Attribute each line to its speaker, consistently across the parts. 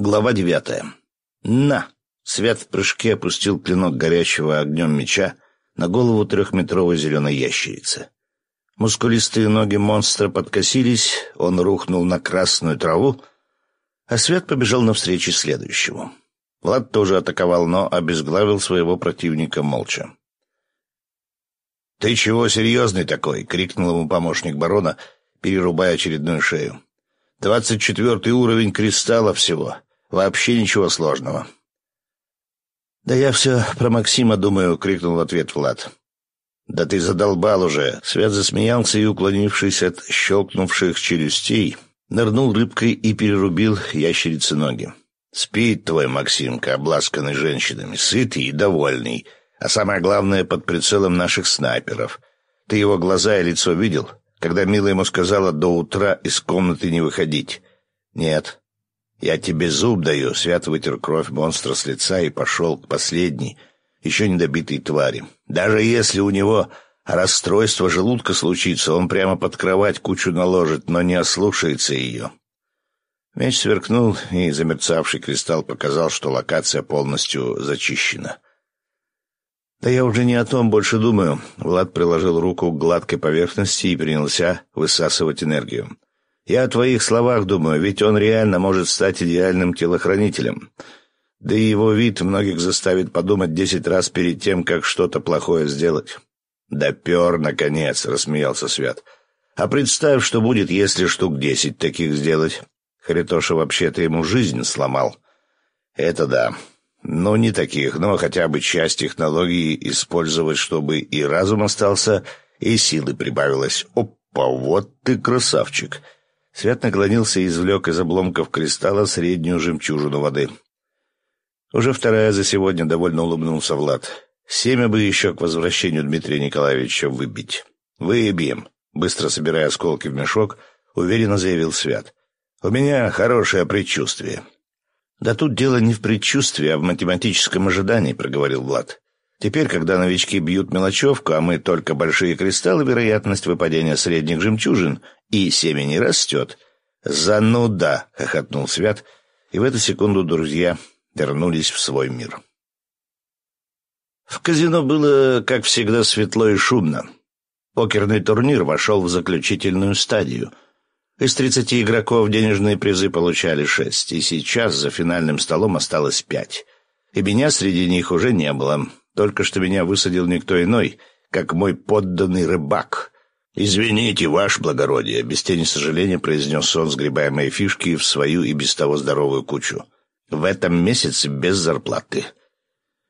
Speaker 1: Глава девятая. «На!» Свят в прыжке опустил клинок горящего огнем меча на голову трехметровой зеленой ящерицы. Мускулистые ноги монстра подкосились, он рухнул на красную траву, а Свят побежал навстречу следующему. Влад тоже атаковал, но обезглавил своего противника молча. «Ты чего серьезный такой?» — крикнул ему помощник барона, перерубая очередную шею. «Двадцать четвертый уровень кристалла всего. Вообще ничего сложного. «Да я все про Максима думаю», — крикнул в ответ Влад. «Да ты задолбал уже!» Свят засмеялся и, уклонившись от щелкнувших челюстей, нырнул рыбкой и перерубил ящерицы ноги. «Спит твой Максимка, обласканный женщинами, сытый и довольный, а самое главное, под прицелом наших снайперов. Ты его глаза и лицо видел, когда Мила ему сказала до утра из комнаты не выходить?» «Нет, «Я тебе зуб даю», — Свят вытер кровь монстра с лица и пошел к последней, еще недобитой твари. «Даже если у него расстройство желудка случится, он прямо под кровать кучу наложит, но не ослушается ее». Меч сверкнул, и замерцавший кристалл показал, что локация полностью зачищена. «Да я уже не о том больше думаю». Влад приложил руку к гладкой поверхности и принялся высасывать энергию. Я о твоих словах думаю, ведь он реально может стать идеальным телохранителем. Да и его вид многих заставит подумать десять раз перед тем, как что-то плохое сделать. «Допер, наконец!» — рассмеялся Свят. «А представь, что будет, если штук десять таких сделать. Харитоша вообще-то ему жизнь сломал». «Это да. Ну, не таких, но хотя бы часть технологии использовать, чтобы и разум остался, и силы прибавилось. Опа, вот ты красавчик!» Свят наклонился и извлек из обломков кристалла среднюю жемчужину воды. Уже вторая за сегодня довольно улыбнулся Влад. Семя бы еще к возвращению Дмитрия Николаевича выбить. «Выбьем», — быстро собирая осколки в мешок, уверенно заявил Свят. «У меня хорошее предчувствие». «Да тут дело не в предчувствии, а в математическом ожидании», — проговорил Влад. «Теперь, когда новички бьют мелочевку, а мы только большие кристаллы, вероятность выпадения средних жемчужин и семени растет. «Зануда!» — хохотнул Свят, и в эту секунду друзья вернулись в свой мир. В казино было, как всегда, светло и шумно. Покерный турнир вошел в заключительную стадию. Из тридцати игроков денежные призы получали шесть, и сейчас за финальным столом осталось пять. И меня среди них уже не было. Только что меня высадил никто иной, как мой подданный рыбак — «Извините, ваше благородие», — без тени сожаления произнес он, сгребая мои фишки в свою и без того здоровую кучу. «В этом месяце без зарплаты».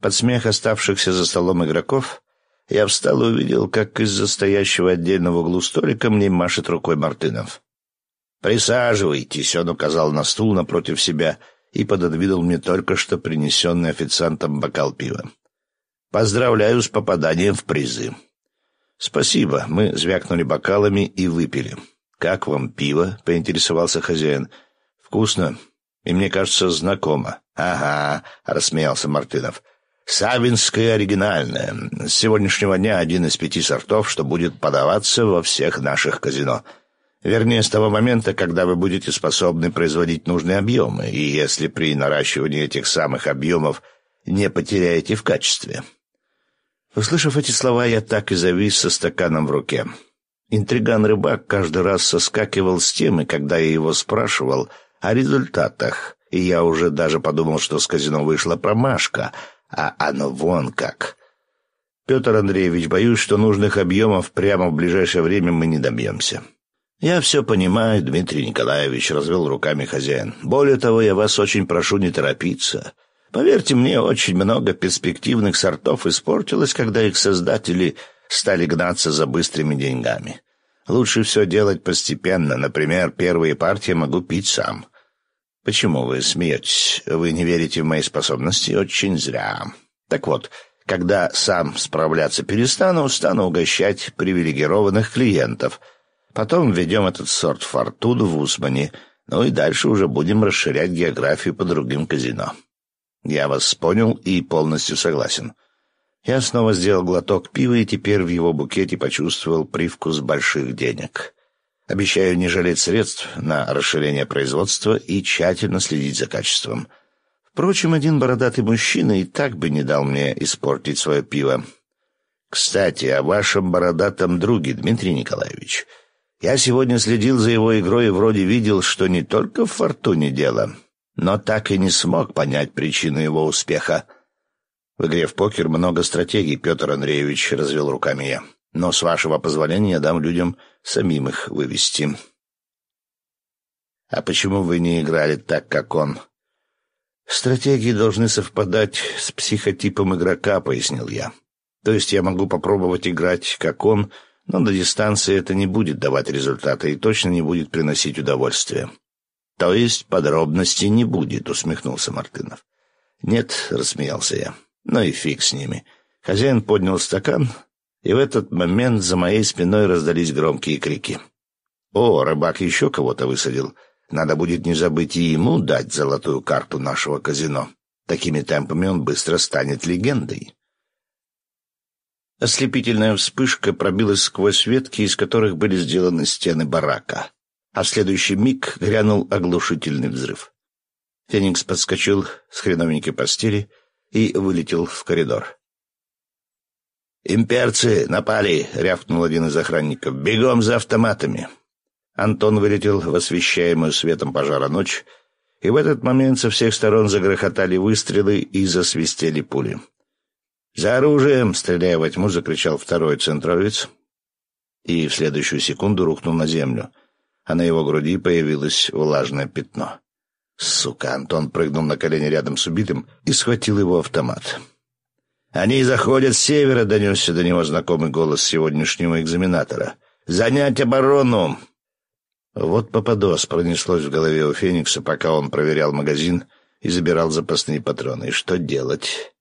Speaker 1: Под смех оставшихся за столом игроков я встал и увидел, как из-за стоящего отдельного в углу столика мне машет рукой Мартынов. «Присаживайтесь», — он указал на стул напротив себя и пододвинул мне только что принесенный официантом бокал пива. «Поздравляю с попаданием в призы». «Спасибо». Мы звякнули бокалами и выпили. «Как вам пиво?» — поинтересовался хозяин. «Вкусно. И мне кажется, знакомо». «Ага», — рассмеялся Мартынов. «Савинское оригинальное. С сегодняшнего дня один из пяти сортов, что будет подаваться во всех наших казино. Вернее, с того момента, когда вы будете способны производить нужные объемы, и если при наращивании этих самых объемов не потеряете в качестве». Услышав эти слова, я так и завис со стаканом в руке. Интриган-рыбак каждый раз соскакивал с темы, когда я его спрашивал о результатах, и я уже даже подумал, что с казино вышла промашка, а оно вон как. Петр Андреевич, боюсь, что нужных объемов прямо в ближайшее время мы не добьемся. «Я все понимаю, Дмитрий Николаевич», — развел руками хозяин. «Более того, я вас очень прошу не торопиться. Поверьте мне, очень много перспективных сортов испортилось, когда их создатели стали гнаться за быстрыми деньгами. Лучше все делать постепенно. Например, первые партии могу пить сам. Почему вы смеетесь? Вы не верите в мои способности? Очень зря. Так вот, когда сам справляться перестану, стану угощать привилегированных клиентов. Потом введем этот сорт фортуны в Усмане, ну и дальше уже будем расширять географию по другим казино. Я вас понял и полностью согласен. Я снова сделал глоток пива и теперь в его букете почувствовал привкус больших денег. Обещаю не жалеть средств на расширение производства и тщательно следить за качеством. Впрочем, один бородатый мужчина и так бы не дал мне испортить свое пиво. Кстати, о вашем бородатом друге, Дмитрий Николаевич. Я сегодня следил за его игрой и вроде видел, что не только в фортуне дело, но так и не смог понять причину его успеха. В игре в покер много стратегий, Петр Андреевич развел руками я. Но, с вашего позволения, я дам людям самим их вывести. А почему вы не играли так, как он? Стратегии должны совпадать с психотипом игрока, пояснил я. То есть я могу попробовать играть, как он, но на дистанции это не будет давать результата и точно не будет приносить удовольствие. То есть подробностей не будет, усмехнулся Мартынов. Нет, рассмеялся я. Ну и фиг с ними. Хозяин поднял стакан, и в этот момент за моей спиной раздались громкие крики. «О, рыбак еще кого-то высадил. Надо будет не забыть и ему дать золотую карту нашего казино. Такими темпами он быстро станет легендой». Ослепительная вспышка пробилась сквозь ветки, из которых были сделаны стены барака. А в следующий миг грянул оглушительный взрыв. Феникс подскочил с хреновенькой постели и вылетел в коридор. «Имперцы напали!» — рявкнул один из охранников. «Бегом за автоматами!» Антон вылетел в освещаемую светом пожара ночь, и в этот момент со всех сторон загрохотали выстрелы и засвистели пули. «За оружием!» — стреляя во тьму, закричал второй центровец, и в следующую секунду рухнул на землю, а на его груди появилось влажное пятно. Сука! Антон прыгнул на колени рядом с убитым и схватил его автомат. «Они заходят с севера», — донесся до него знакомый голос сегодняшнего экзаменатора. «Занять оборону!» Вот попадос пронеслось в голове у Феникса, пока он проверял магазин и забирал запасные патроны. И что делать?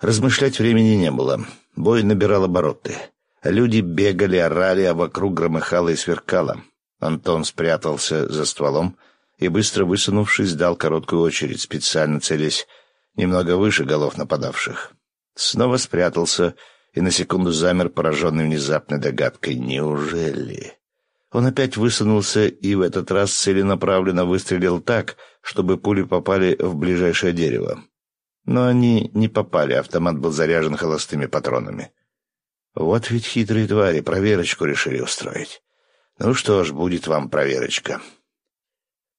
Speaker 1: Размышлять времени не было. Бой набирал обороты. Люди бегали, орали, а вокруг громыхало и сверкало. Антон спрятался за стволом и, быстро высунувшись, дал короткую очередь, специально целясь немного выше голов нападавших. Снова спрятался и на секунду замер, пораженный внезапной догадкой. Неужели? Он опять высунулся и в этот раз целенаправленно выстрелил так, чтобы пули попали в ближайшее дерево. Но они не попали, автомат был заряжен холостыми патронами. Вот ведь хитрые твари проверочку решили устроить. Ну что ж, будет вам проверочка.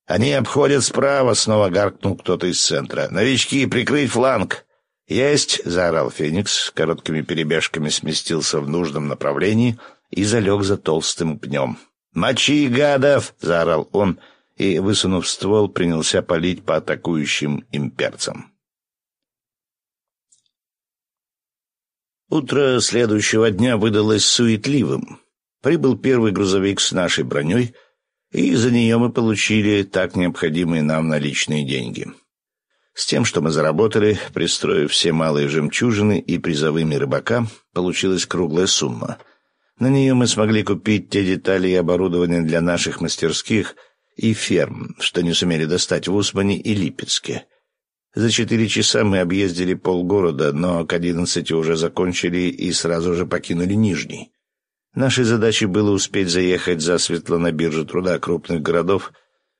Speaker 1: «Они обходят справа», — снова гаркнул кто-то из центра. «Новички, прикрыть фланг!» «Есть!» — заорал Феникс, короткими перебежками сместился в нужном направлении и залег за толстым пнем. «Мочи, гадов!» — заорал он и, высунув ствол, принялся палить по атакующим имперцам. Утро следующего дня выдалось суетливым. Прибыл первый грузовик с нашей броней, и за нее мы получили так необходимые нам наличные деньги. С тем, что мы заработали, пристроив все малые жемчужины и призовыми рыбака, получилась круглая сумма. На нее мы смогли купить те детали и оборудование для наших мастерских и ферм, что не сумели достать в Усмане и Липецке. За четыре часа мы объездили полгорода, но к одиннадцати уже закончили и сразу же покинули Нижний. Нашей задачей было успеть заехать за светло на биржу труда крупных городов,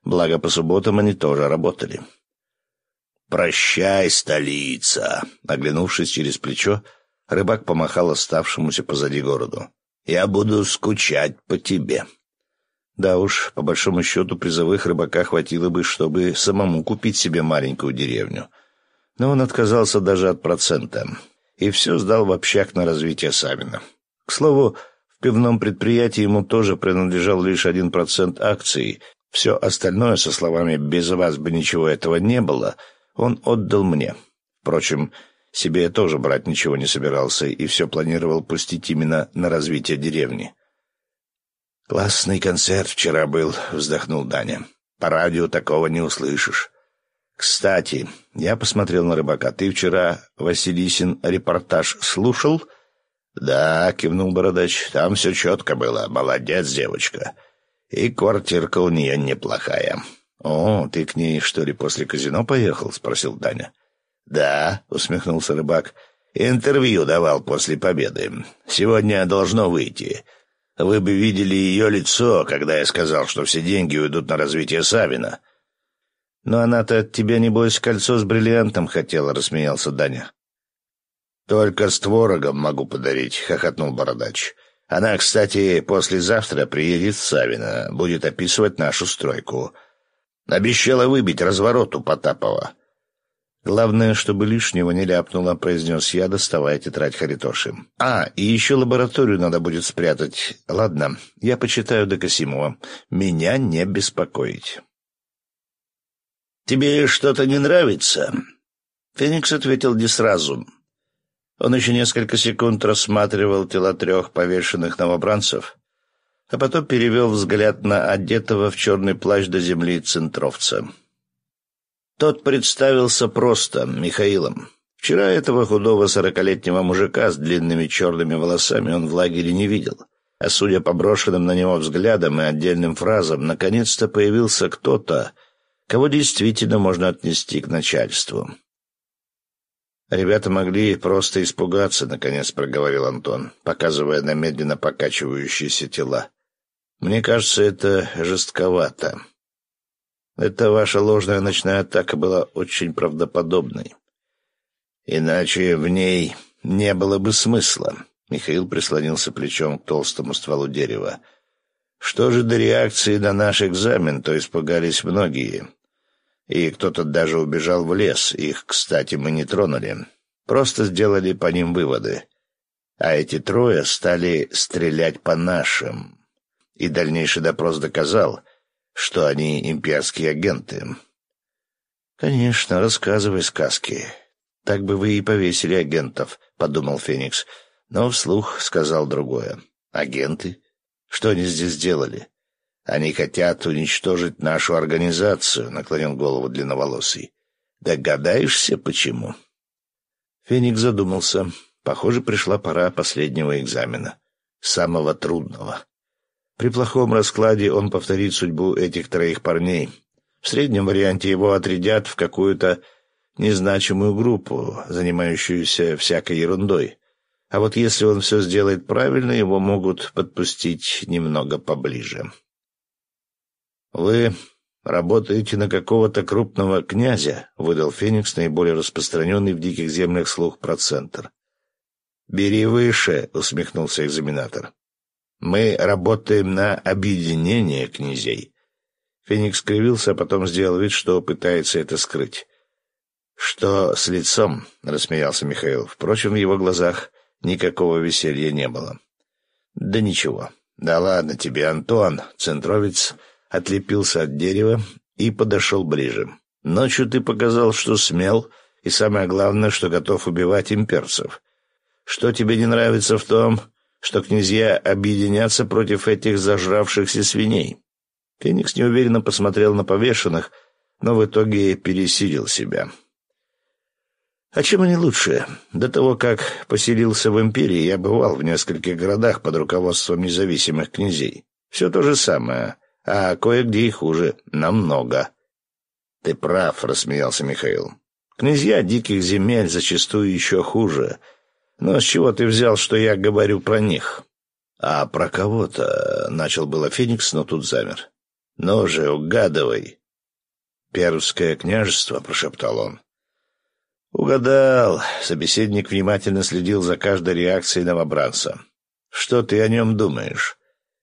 Speaker 1: благо по субботам они тоже работали. «Прощай, столица!» Оглянувшись через плечо, рыбак помахал оставшемуся позади городу. «Я буду скучать по тебе». Да уж, по большому счету, призовых рыбака хватило бы, чтобы самому купить себе маленькую деревню. Но он отказался даже от процента. И все сдал в общак на развитие Савина. К слову, пивном предприятии ему тоже принадлежал лишь один процент акций. Все остальное, со словами «без вас бы ничего этого не было», он отдал мне. Впрочем, себе я тоже брать ничего не собирался и все планировал пустить именно на развитие деревни. «Классный концерт вчера был», — вздохнул Даня. «По радио такого не услышишь». «Кстати, я посмотрел на рыбака. Ты вчера, Василисин, репортаж слушал?» «Да», — кивнул Бородач, — «там все четко было. Молодец, девочка. И квартирка у нее неплохая. «О, ты к ней, что ли, после казино поехал?» — спросил Даня. «Да», — усмехнулся рыбак. «Интервью давал после победы. Сегодня должно выйти. Вы бы видели ее лицо, когда я сказал, что все деньги уйдут на развитие Савина. Но она-то от тебя, небось, кольцо с бриллиантом хотела, — рассмеялся Даня. Только с творогом могу подарить, — хохотнул Бородач. Она, кстати, послезавтра приедет в Савино, будет описывать нашу стройку. Обещала выбить разворот у Потапова. «Главное, чтобы лишнего не ляпнуло», — произнес я, доставая тетрадь Харитоши. «А, и еще лабораторию надо будет спрятать. Ладно, я почитаю до Касимова. Меня не беспокоить». «Тебе что-то не нравится?» Феникс ответил не сразу. Он еще несколько секунд рассматривал тела трех повешенных новобранцев, а потом перевел взгляд на одетого в черный плащ до земли центровца. Тот представился просто Михаилом. Вчера этого худого сорокалетнего мужика с длинными черными волосами он в лагере не видел. А судя по брошенным на него взглядам и отдельным фразам, наконец-то появился кто-то, кого действительно можно отнести к начальству. «Ребята могли просто испугаться», — наконец проговорил Антон, показывая на медленно покачивающиеся тела. «Мне кажется, это жестковато. Эта ваша ложная ночная атака была очень правдоподобной. Иначе в ней не было бы смысла. Михаил прислонился плечом к толстому стволу дерева. Что же до реакции на наш экзамен, то испугались многие. И кто-то даже убежал в лес. Их, кстати, мы не тронули. Просто сделали по ним выводы. А эти трое стали стрелять по нашим. И дальнейший допрос доказал — что они имперские агенты. «Конечно, рассказывай сказки. Так бы вы и повесили агентов», — подумал Феникс. Но вслух сказал другое. «Агенты? Что они здесь делали?» «Они хотят уничтожить нашу организацию», — наклонил голову длинноволосый. «Догадаешься, почему?» Феникс задумался. Похоже, пришла пора последнего экзамена. Самого трудного. При плохом раскладе он повторит судьбу этих троих парней. В среднем варианте его отрядят в какую-то незначимую группу, занимающуюся всякой ерундой. А вот если он все сделает правильно, его могут подпустить немного поближе. «Вы работаете на какого-то крупного князя», — выдал Феникс, наиболее распространенный в диких землях слух про центр. «Бери выше», — усмехнулся экзаменатор. Мы работаем на объединение князей. Феникс скривился, а потом сделал вид, что пытается это скрыть. «Что с лицом?» — рассмеялся Михаил. Впрочем, в его глазах никакого веселья не было. «Да ничего. Да ладно тебе, Антон!» Центровец отлепился от дерева и подошел ближе. «Ночью ты показал, что смел, и самое главное, что готов убивать имперцев. Что тебе не нравится в том, что князья объединятся против этих зажравшихся свиней. Феникс неуверенно посмотрел на повешенных, но в итоге пересилил себя. А чем они лучше? До того, как поселился в империи, я бывал в нескольких городах под руководством независимых князей. Все то же самое, а кое-где и хуже, намного. — Ты прав, — рассмеялся Михаил. — Князья диких земель зачастую еще хуже — но с чего ты взял, что я говорю про них? А про кого-то начал было Феникс, но тут замер. Ну же, угадывай. Пермское княжество, прошептал он. Угадал. Собеседник внимательно следил за каждой реакцией новобранца. Что ты о нем думаешь?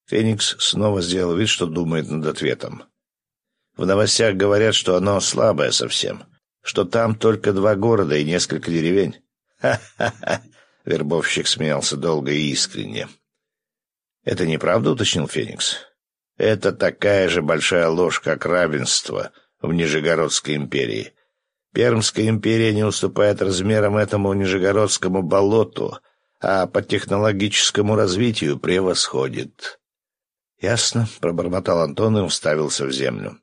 Speaker 1: Феникс снова сделал вид, что думает над ответом. В новостях говорят, что оно слабое совсем, что там только два города и несколько деревень. Ха-ха-ха! Вербовщик смеялся долго и искренне. «Это неправда?» — уточнил Феникс. «Это такая же большая ложь, как равенство в Нижегородской империи. Пермская империя не уступает размерам этому Нижегородскому болоту, а по технологическому развитию превосходит». «Ясно», — пробормотал Антон и уставился в землю.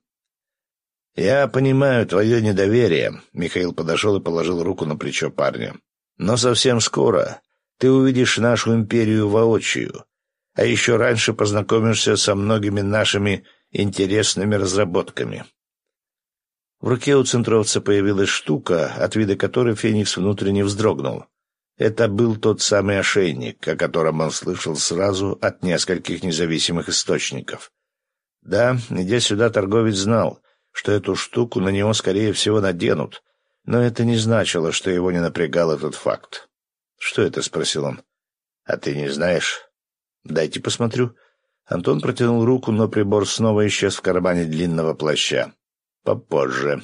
Speaker 1: «Я понимаю твое недоверие», — Михаил подошел и положил руку на плечо парня. Но совсем скоро ты увидишь нашу империю воочию, а еще раньше познакомишься со многими нашими интересными разработками. В руке у центровца появилась штука, от вида которой Феникс внутренне вздрогнул. Это был тот самый ошейник, о котором он слышал сразу от нескольких независимых источников. Да, идя сюда, торговец знал, что эту штуку на него, скорее всего, наденут, но это не значило, что его не напрягал этот факт. «Что это?» — спросил он. «А ты не знаешь?» «Дайте посмотрю». Антон протянул руку, но прибор снова исчез в кармане длинного плаща. «Попозже.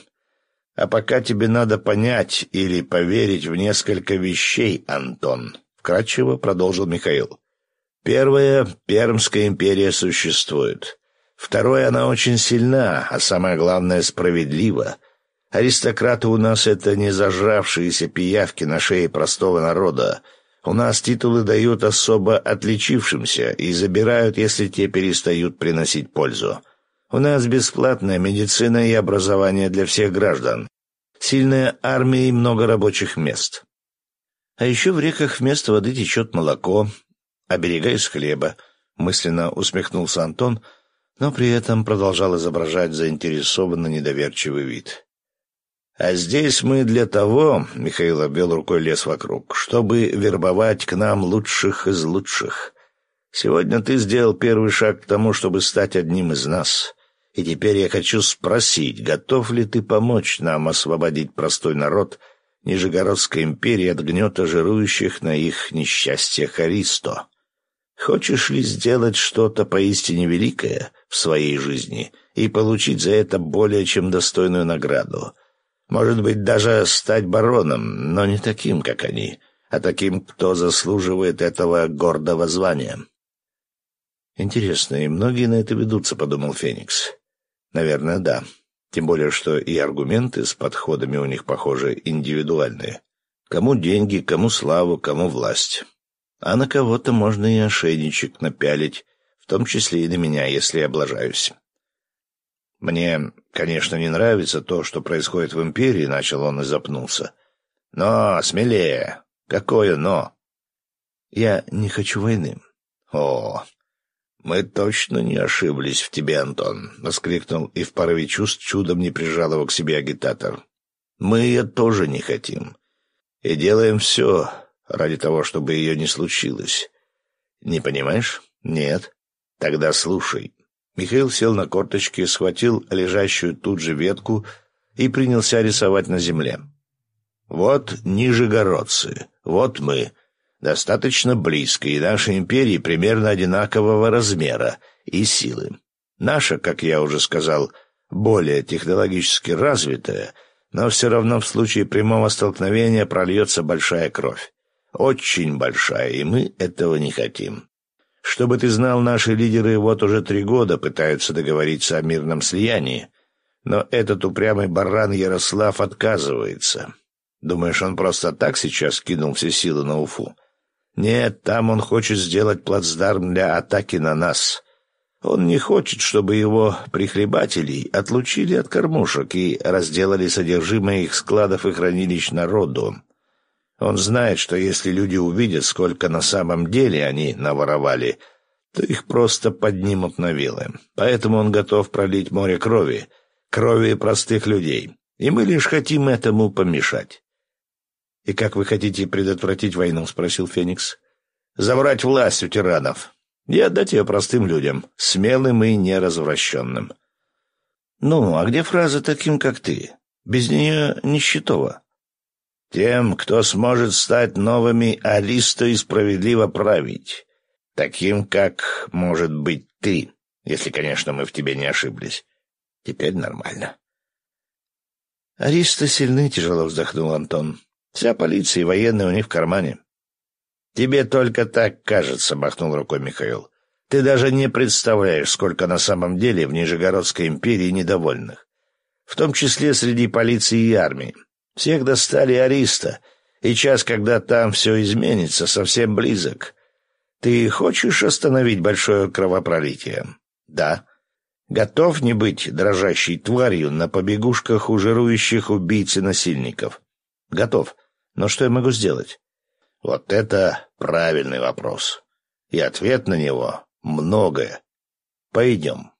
Speaker 1: А пока тебе надо понять или поверить в несколько вещей, Антон», — вкратчиво продолжил Михаил. «Первое — Пермская империя существует. Второе — она очень сильна, а самое главное — справедлива. Аристократы у нас — это не зажравшиеся пиявки на шее простого народа, — у нас титулы дают особо отличившимся и забирают, если те перестают приносить пользу. У нас бесплатная медицина и образование для всех граждан. Сильная армия и много рабочих мест. А еще в реках вместо воды течет молоко, а берега из хлеба, мысленно усмехнулся Антон, но при этом продолжал изображать заинтересованно недоверчивый вид. А здесь мы для того, — Михаил обвел рукой лес вокруг, — чтобы вербовать к нам лучших из лучших. Сегодня ты сделал первый шаг к тому, чтобы стать одним из нас. И теперь я хочу спросить, готов ли ты помочь нам освободить простой народ Нижегородской империи от гнета жирующих на их несчастьях Аристо? Хочешь ли сделать что-то поистине великое в своей жизни и получить за это более чем достойную награду — может быть, даже стать бароном, но не таким, как они, а таким, кто заслуживает этого гордого звания. Интересно, и многие на это ведутся, подумал Феникс. Наверное, да. Тем более, что и аргументы с подходами у них, похоже, индивидуальные. Кому деньги, кому славу, кому власть. А на кого-то можно и ошейничек напялить, в том числе и на меня, если облажаюсь. Мне, конечно, не нравится то, что происходит в империи, начал он и запнулся. Но смелее. Какое но? Я не хочу войны. О, мы точно не ошиблись в тебе, Антон, воскликнул и в порыве чувств чудом не прижал его к себе агитатор. Мы ее тоже не хотим. И делаем все ради того, чтобы ее не случилось. Не понимаешь? Нет. Тогда слушай. Михаил сел на корточки, схватил лежащую тут же ветку и принялся рисовать на земле. «Вот нижегородцы, вот мы, достаточно близко, и наши империи примерно одинакового размера и силы. Наша, как я уже сказал, более технологически развитая, но все равно в случае прямого столкновения прольется большая кровь. Очень большая, и мы этого не хотим. Чтобы ты знал, наши лидеры вот уже три года пытаются договориться о мирном слиянии, но этот упрямый баран Ярослав отказывается. Думаешь, он просто так сейчас кинул все силы на Уфу? Нет, там он хочет сделать плацдарм для атаки на нас. Он не хочет, чтобы его прихлебателей отлучили от кормушек и разделали содержимое их складов и хранилищ народу. Он знает, что если люди увидят, сколько на самом деле они наворовали, то их просто поднимут на вилы. Поэтому он готов пролить море крови, крови простых людей. И мы лишь хотим этому помешать. «И как вы хотите предотвратить войну?» — спросил Феникс. «Забрать власть у тиранов и отдать ее простым людям, смелым и неразвращенным». «Ну, а где фраза таким, как ты? Без нее нищетова». Тем, кто сможет стать новыми Аристо и справедливо править. Таким, как, может быть, ты, если, конечно, мы в тебе не ошиблись. Теперь нормально. Аристо сильны, тяжело вздохнул Антон. Вся полиция и военные у них в кармане. Тебе только так кажется, махнул рукой Михаил. Ты даже не представляешь, сколько на самом деле в Нижегородской империи недовольных. В том числе среди полиции и армии. Всех достали Ариста, и час, когда там все изменится, совсем близок. Ты хочешь остановить большое кровопролитие? Да. Готов не быть дрожащей тварью на побегушках у жирующих убийц и насильников? Готов. Но что я могу сделать? Вот это правильный вопрос. И ответ на него — многое. Пойдем.